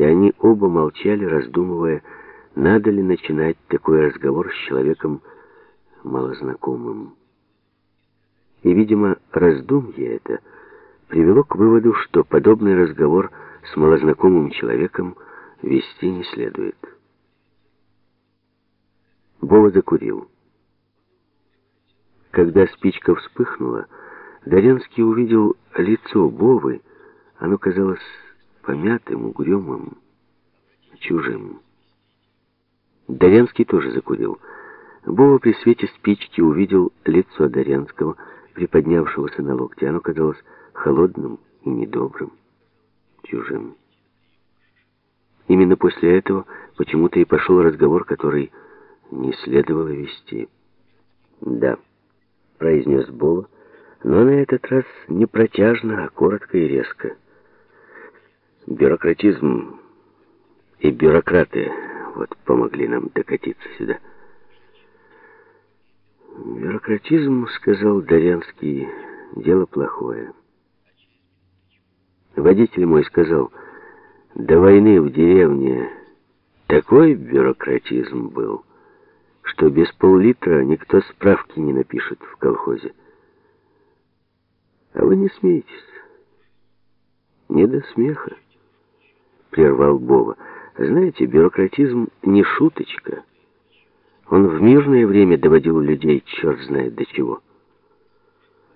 и они оба молчали, раздумывая, надо ли начинать такой разговор с человеком малознакомым. И, видимо, раздумье это привело к выводу, что подобный разговор с малознакомым человеком вести не следует. Бова закурил. Когда спичка вспыхнула, Доренский увидел лицо Бовы. Оно казалось помятым, угрюмым, чужим. Доренский тоже закурил. Бова при свете спички увидел лицо Доренского, приподнявшегося на локте. Оно казалось холодным и недобрым, чужим. Именно после этого почему-то и пошел разговор, который не следовало вести. «Да», — произнес Бова, но на этот раз не протяжно, а коротко и резко. «Бюрократизм и бюрократы вот помогли нам докатиться сюда». «Бюрократизм, — сказал Дорянский, — дело плохое». Водитель мой сказал, до войны в деревне такой бюрократизм был, что без пол-литра никто справки не напишет в колхозе. А вы не смеетесь. Не до смеха, прервал Бова. Знаете, бюрократизм не шуточка. Он в мирное время доводил людей черт знает до чего.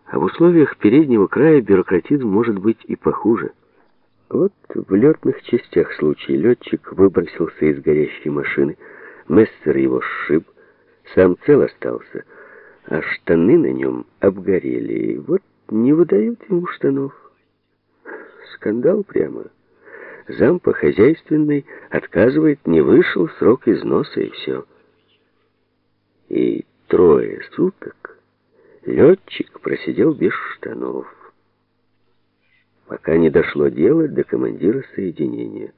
А в условиях переднего края бюрократизм может быть и похуже. Вот в летных частях случай летчик выбросился из горящей машины, Мессер его сшиб, сам цел остался, а штаны на нем обгорели, и вот не выдают ему штанов. Скандал прямо. Зам по хозяйственной отказывает, не вышел срок износа, и все. И трое суток летчик просидел без штанов пока не дошло дело до командира соединения.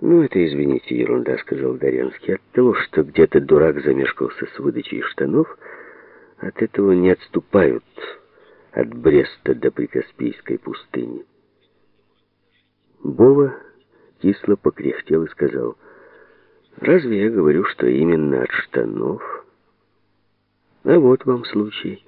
«Ну, это, извините, ерунда», — сказал Дорянский. «От того, что где-то дурак замешкался с выдачей штанов, от этого не отступают от Бреста до Прикаспийской пустыни». Бова кисло покряхтел и сказал, «Разве я говорю, что именно от штанов? А вот вам случай»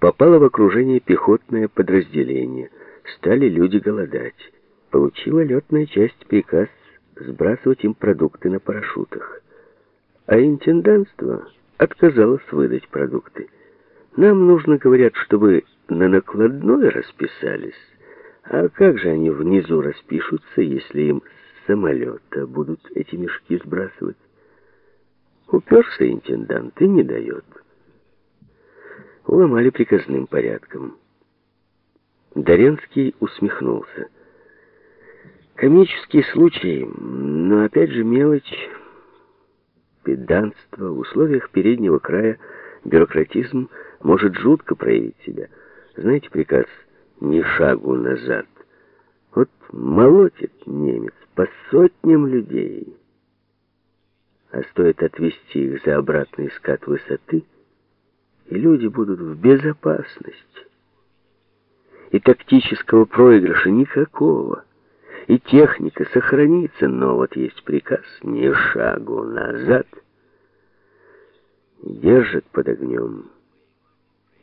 попало в окружение пехотное подразделение. Стали люди голодать. Получила летная часть приказ сбрасывать им продукты на парашютах. А интендантство отказалось выдать продукты. Нам нужно, говорят, чтобы на накладной расписались. А как же они внизу распишутся, если им с самолета будут эти мешки сбрасывать? Уперся интендант и не дает уломали приказным порядком. Доренский усмехнулся. Комический случай, но опять же мелочь, педанство. В условиях переднего края бюрократизм может жутко проявить себя. Знаете приказ «ни шагу назад»? Вот молотит немец по сотням людей, а стоит отвести их за обратный скат высоты — и люди будут в безопасности. И тактического проигрыша никакого. И техника сохранится, но вот есть приказ ни шагу назад. Держат под огнем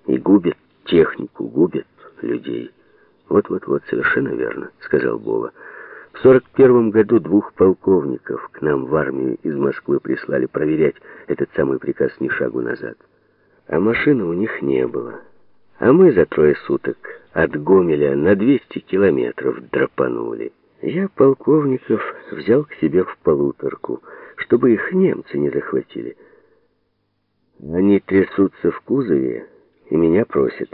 и губят технику, губят людей. Вот-вот-вот, совершенно верно, сказал Бова. В сорок первом году двух полковников к нам в армию из Москвы прислали проверять этот самый приказ ни шагу назад а машины у них не было. А мы за трое суток от Гомеля на 200 километров драпанули. Я полковников взял к себе в полуторку, чтобы их немцы не захватили. Они трясутся в кузове и меня просят,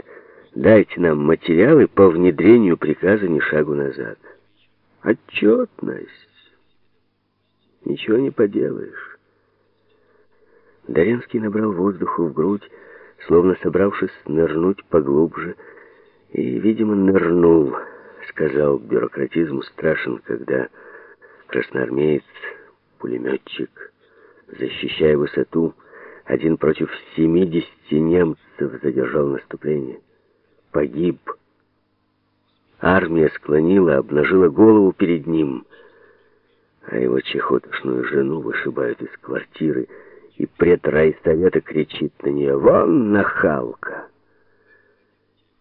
дайте нам материалы по внедрению приказа ни шагу назад. Отчетность. Ничего не поделаешь. Доренский набрал воздуху в грудь, словно собравшись нырнуть поглубже, и, видимо, нырнул, сказал, бюрократизм страшен, когда красноармеец, пулеметчик, защищая высоту, один против семидесяти немцев задержал наступление. Погиб. Армия склонила, обнажила голову перед ним — а его чехотошную жену вышибают из квартиры, и пред райсовета кричит на нее «Вон, нахалка!»